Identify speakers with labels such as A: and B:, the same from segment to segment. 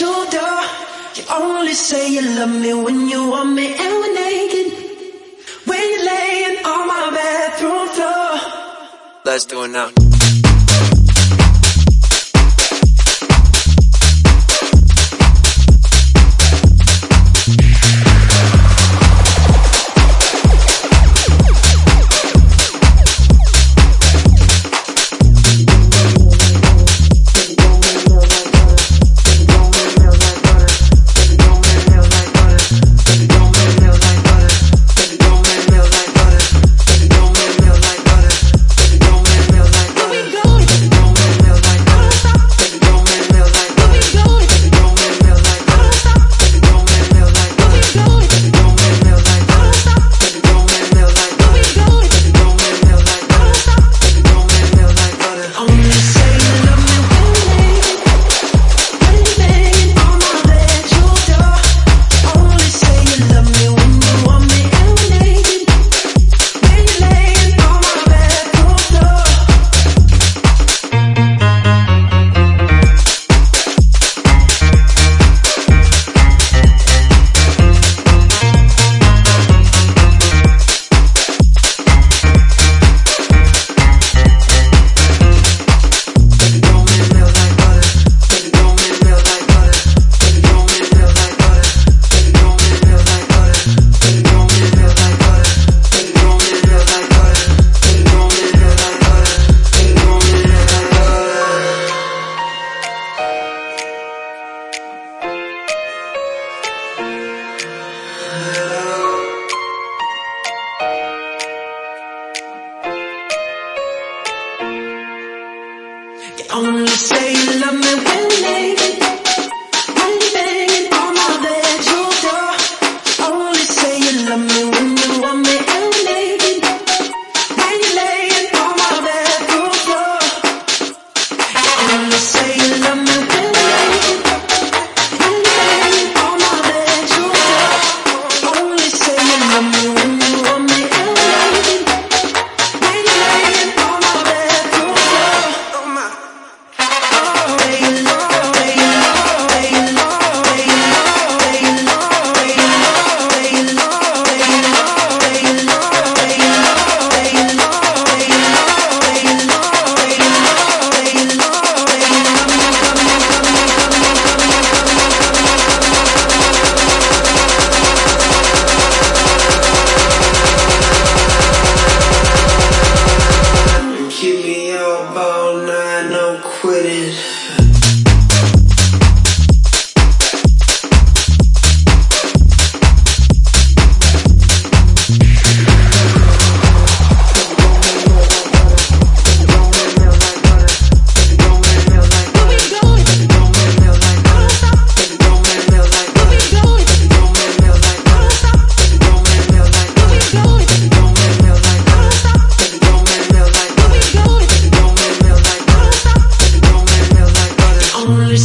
A: shoulder. You only say you love me when you want me and we're naked. When you're laying on my bathroom floor.
B: Let's do it now.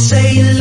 A: say